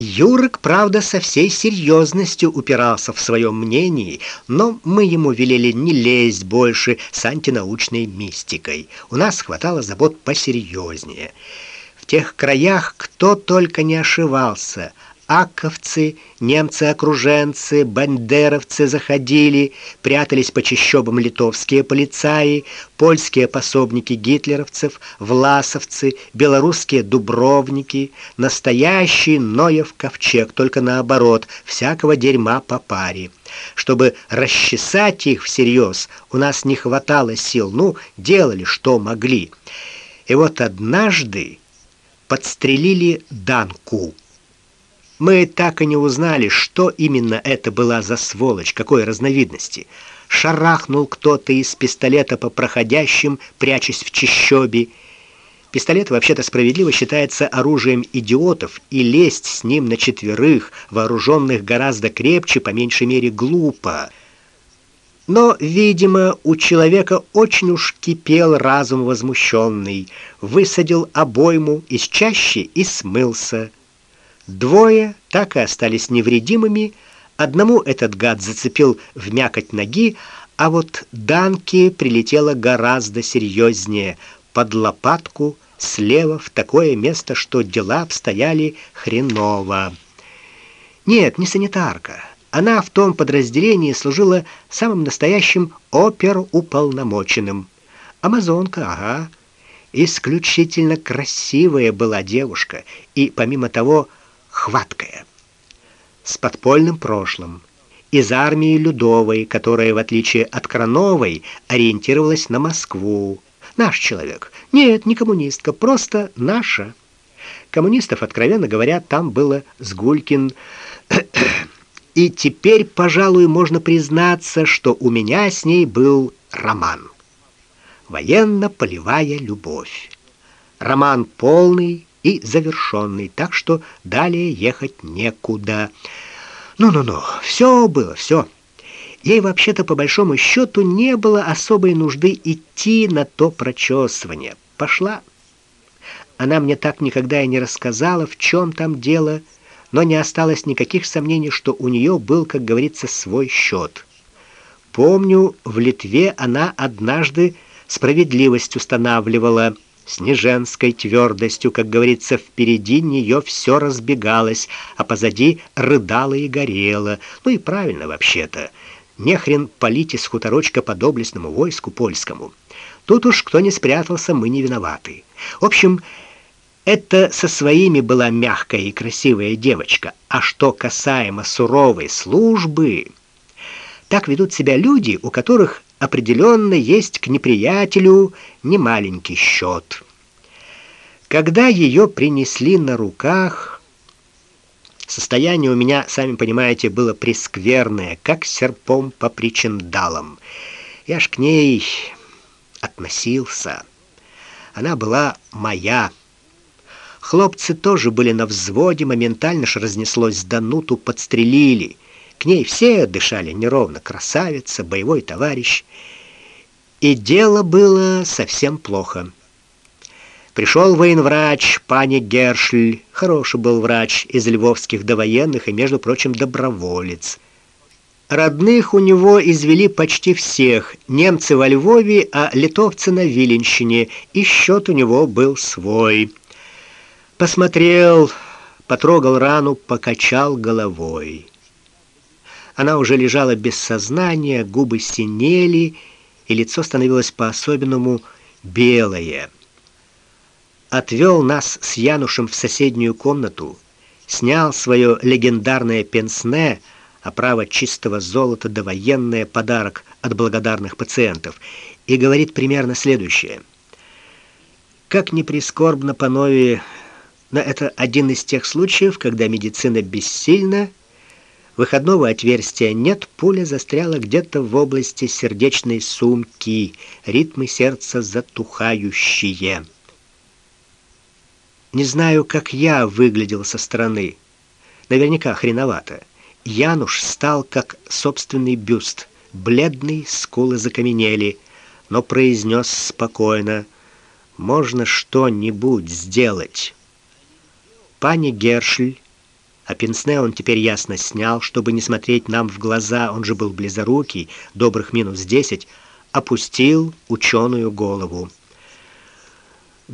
Юрик, правда, со всей серьезностью упирался в своем мнении, но мы ему велели не лезть больше с антинаучной мистикой. У нас хватало забот посерьезнее. В тех краях кто только не ошивался – аковцы, немцы-окруженцы, бандеровцы заходили, прятались по чащобам литовские полицаи, польские пособники гитлеровцев, власовцы, белорусские дубровники, настоящий Ноев ковчег, только наоборот, всякого дерьма по паре. Чтобы расчесать их всерьез, у нас не хватало сил, ну, делали что могли. И вот однажды подстрелили Данку. Мы так и не узнали, что именно это была за сволочь, какой разновидности. Шарахнул кто-то из пистолета по проходящим, прячась в чащобе. Пистолет вообще-то справедливо считается оружием идиотов, и лезть с ним на четверых, вооруженных гораздо крепче, по меньшей мере, глупо. Но, видимо, у человека очень уж кипел разум возмущенный. Высадил обойму из чащи и смылся. Двое так и остались невредимыми. Одному этот гад зацепил в мякоть ноги, а вот Данке прилетело гораздо серьезнее, под лопатку слева в такое место, что дела обстояли хреново. Нет, не санитарка. Она в том подразделении служила самым настоящим оперуполномоченным. Амазонка, ага. Исключительно красивая была девушка, и помимо того, хваткая, с подпольным прошлым, из армии Людовой, которая, в отличие от Крановой, ориентировалась на Москву. Наш человек. Нет, не коммунистка, просто наша. Коммунистов, откровенно говоря, там было с Гулькин. И теперь, пожалуй, можно признаться, что у меня с ней был роман. Военно-полевая любовь. Роман полный, и завершенный, так что далее ехать некуда. Ну-ну-ну, все было, все. Ей вообще-то по большому счету не было особой нужды идти на то прочесывание. Пошла. Она мне так никогда и не рассказала, в чем там дело, но не осталось никаких сомнений, что у нее был, как говорится, свой счет. Помню, в Литве она однажды справедливость устанавливала – с неженской твердостью, как говорится, впереди нее все разбегалось, а позади рыдало и горело. Ну и правильно вообще-то. Не хрен палить из хуторочка по доблестному войску польскому. Тут уж кто не спрятался, мы не виноваты. В общем, это со своими была мягкая и красивая девочка. А что касаемо суровой службы, так ведут себя люди, у которых определенно есть к неприятелю немаленький счет. Когда ее принесли на руках, состояние у меня, сами понимаете, было прескверное, как серпом по причиндалам. Я ж к ней относился. Она была моя. Хлопцы тоже были на взводе, моментально ж разнеслось Дануту подстрелили. К ней все дышали неровно: красавица, боевой товарищ. И дело было совсем плохо. Пришел военврач пани Гершль, хороший был врач из львовских довоенных и, между прочим, доброволец. Родных у него извели почти всех. Немцы во Львове, а литовцы на Виленщине, и счет у него был свой. Посмотрел, потрогал рану, покачал головой. Она уже лежала без сознания, губы синели, и лицо становилось по-особенному белое. Отвел нас с Янушем в соседнюю комнату, снял свое легендарное пенсне, оправа чистого золота да военный подарок от благодарных пациентов, и говорит примерно следующее: Как ни прискорбно по но это один из тех случаев, когда медицина бессильна Выходного отверстия нет, пуля застряла где-то в области сердечной сумки. Ритмы сердца затухающие. Не знаю, как я выглядел со стороны. Наверняка хреновато. Януш стал как собственный бюст, бледный, скулы закаменели, но произнес спокойно: "Можно что-нибудь сделать". Пани Гершль А пенсне он теперь ясно снял, чтобы не смотреть нам в глаза, он же был близорукий, добрых минус десять, опустил ученую голову.